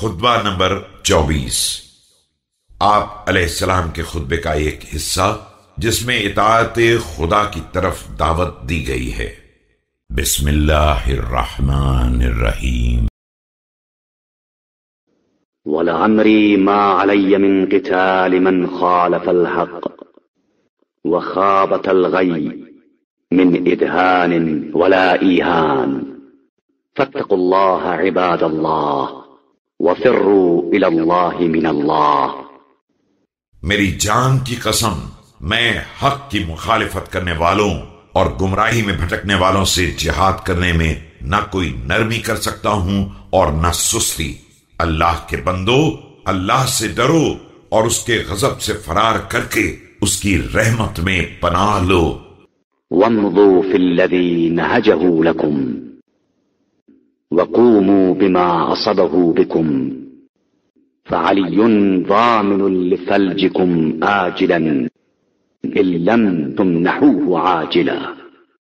خطبہ نمبر چوبیس۔ آپ علیہ السلام کے خطبے کا ایک حصہ، جس میں اطاعت خدا کی طرف دعوت دی گئی ہے۔ بسم اللہ الرحمن الرحیم۔ ولعمري ما علي من قتال من خالف الحق وخابت الغي من إدهان ولا إيهان فاتقوا الله عباد الله وفروا إلى الله من الله. میری جان کی قسم میں حق کی مخالفت کرنے والوں اور گمراہی میں بھٹکنے والوں سے جہاد کرنے میں نہ کوئی نرمی کر سکتا ہوں اور نہ سستی۔ اللہ کے بندو اللہ سے ڈرو اور اس کے غضب سے فرار کر کے اس کی رحمت میں پناہ لو۔ وامضوا في الذي نهجه لكم۔ وقوموا بما أصبه بكم فعلي ضامن لفلجكم آجلا إن لم تمنحوه عاجلا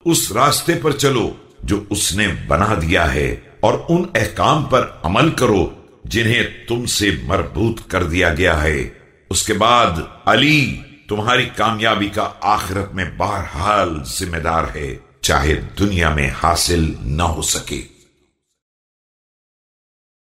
اس راستے پر چلو جو اس نے بنا دیا ہے اور ان احکام پر عمل کرو جنہیں تم سے مربوط کر دیا گیا ہے۔ اس کے بعد علی تمہاری کامیابی کا آخرت میں بہرحال ذمہ دار ہے، چاہے دنیا میں حاصل نہ ہو سکے۔